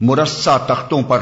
مرسہ تختوں پر